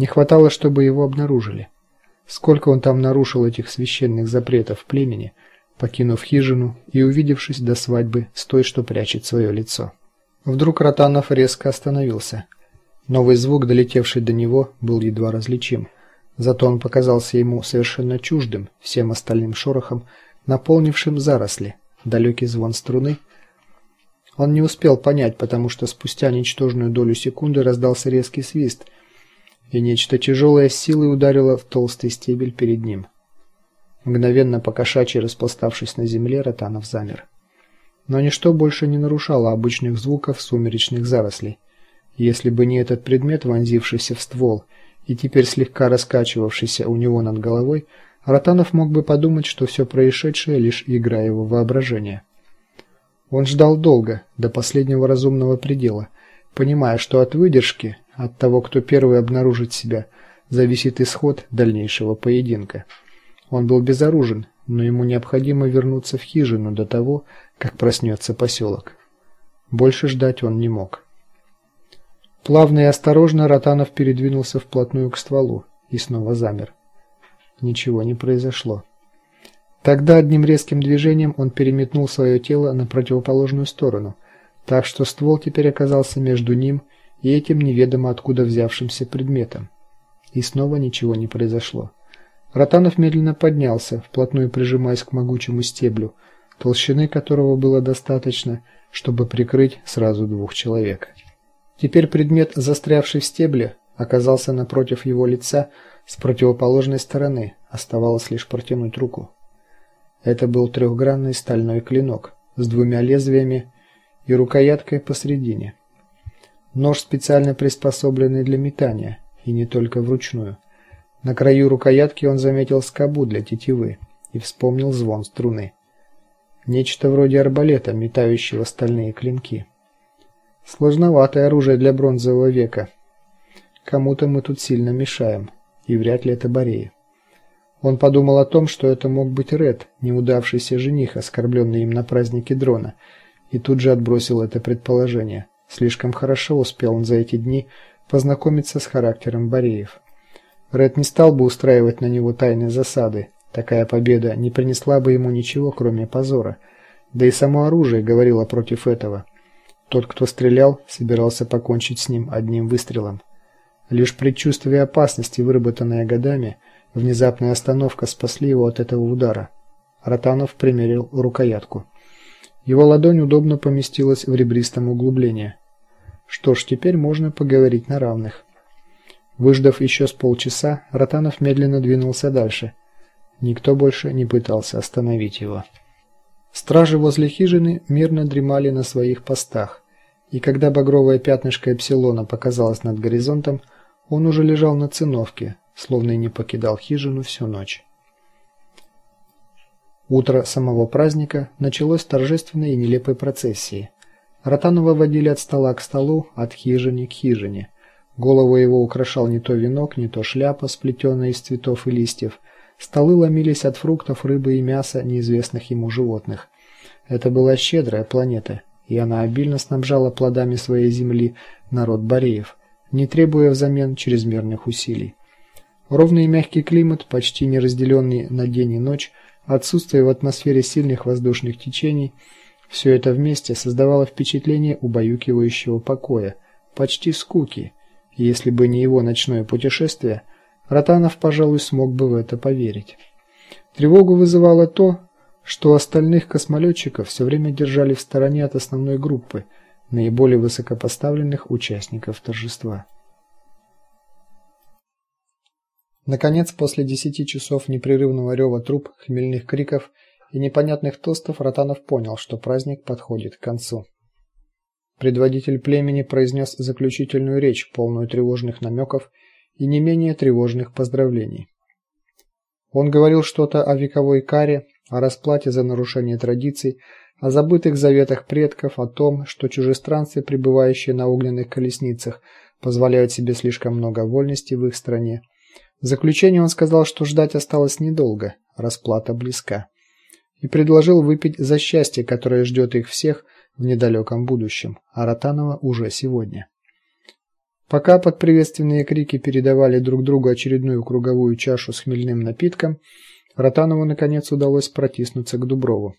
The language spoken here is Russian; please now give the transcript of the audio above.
Не хватало, чтобы его обнаружили. Сколько он там нарушил этих священных запретов племени, покинув хижину и увидевшись до свадьбы с той, что прячет свое лицо. Вдруг Ротанов резко остановился. Новый звук, долетевший до него, был едва различим. Зато он показался ему совершенно чуждым всем остальным шорохам, наполнившим заросли. Далекий звон струны. Он не успел понять, потому что спустя ничтожную долю секунды раздался резкий свист, и нечто тяжелое с силой ударило в толстый стебель перед ним. Мгновенно покошачьи распластавшись на земле, Ротанов замер. Но ничто больше не нарушало обычных звуков сумеречных зарослей. Если бы не этот предмет, вонзившийся в ствол и теперь слегка раскачивавшийся у него над головой, Ротанов мог бы подумать, что все происшедшее лишь игра его воображения. Он ждал долго, до последнего разумного предела, понимая, что от выдержки, от того, кто первый обнаружит себя, зависит исход дальнейшего поединка. Он был безоружен, но ему необходимо вернуться в хижину до того, как проснется поселок. Больше ждать он не мог. Плавно и осторожно Ротанов передвинулся вплотную к стволу и снова замер. Ничего не произошло. Тогда одним резким движением он переметнул свое тело на противоположную сторону, так что ствол теперь оказался между ним и этим неведомо откуда взявшимся предметом. И снова ничего не произошло. Ротанов медленно поднялся, вплотную прижимаясь к могучему стеблю, толщины которого было достаточно, чтобы прикрыть сразу двух человек. Теперь предмет, застрявший в стебле, оказался напротив его лица с противоположной стороны. Оставалось лишь протянуть руку. Это был трехгранный стальной клинок с двумя лезвиями и рукояткой посредине. Нож специально приспособленный для метания, и не только вручную. На краю рукоятки он заметил скобу для тетивы и вспомнил звон струны. Нечто вроде арбалета, метающего стальные клинки. Сложноватое оружие для бронзового века. Кому-то мы тут сильно мешаем, и вряд ли это Бореи. Он подумал о том, что это мог быть Ред, неудавшийся жених, оскорбленный им на празднике дрона, и тут же отбросил это предположение. Слишком хорошо успел он за эти дни познакомиться с характером Бореев. Ред не стал бы устраивать на него тайные засады. Такая победа не принесла бы ему ничего, кроме позора. Да и само оружие говорило против этого. Тот, кто стрелял, собирался покончить с ним одним выстрелом. Лишь предчувствие опасности, выработанное годами, внезапная остановка спасли его от этого удара. Ротанов примерил рукоятку. Его ладонь удобно поместилась в ребристом углублении. Что ж, теперь можно поговорить на равных. Выждав еще с полчаса, Ротанов медленно двинулся дальше. Никто больше не пытался остановить его. Стражи возле хижины мирно дремали на своих постах, и когда багровое пятнышко эпсилона показалось над горизонтом, он уже лежал на циновке, словно и не покидал хижину всю ночь. Утро самого праздника началось торжественной и нелепой процессией. Ротанова водили от стола к столу, от хижины к хижине. Голову его украшал не то венок, не то шляпа, сплетенная из цветов и листьев. Столы ломились от фруктов, рыбы и мяса неизвестных ему животных. Это была щедрая планета, и она обильно снабжала плодами своей земли народ Бореев, не требуя взамен чрезмерных усилий. Ровный и мягкий климат, почти не разделенный на день и ночь, отсутствие в атмосфере сильных воздушных течений все это вместе создавало впечатление убаюкивающего покоя, почти скуки. Если бы не его ночное путешествие, Ротанов, пожалуй, смог бы в это поверить. Тревогу вызывало то, что остальных космолетчиков все время держали в стороне от основной группы наиболее высокопоставленных участников торжества. Наконец, после десяти часов непрерывного рева труб, хмельных криков и непонятных тостов, Ротанов понял, что праздник подходит к концу. Предводитель племени произнес заключительную речь, полную тревожных намеков и не менее тревожных поздравлений. Он говорил что-то о вековой каре, о расплате за нарушение традиций, о забытых заветах предков, о том, что чужестранцы, пребывающие на огненных колесницах, позволяют себе слишком много вольности в их стране. В заключение он сказал, что ждать осталось недолго, расплата близка, и предложил выпить за счастье, которое ждет их всех в недалеком будущем, а Ротанова уже сегодня. Пока под приветственные крики передавали друг другу очередную круговую чашу с хмельным напитком, Ротанову наконец удалось протиснуться к Дуброву.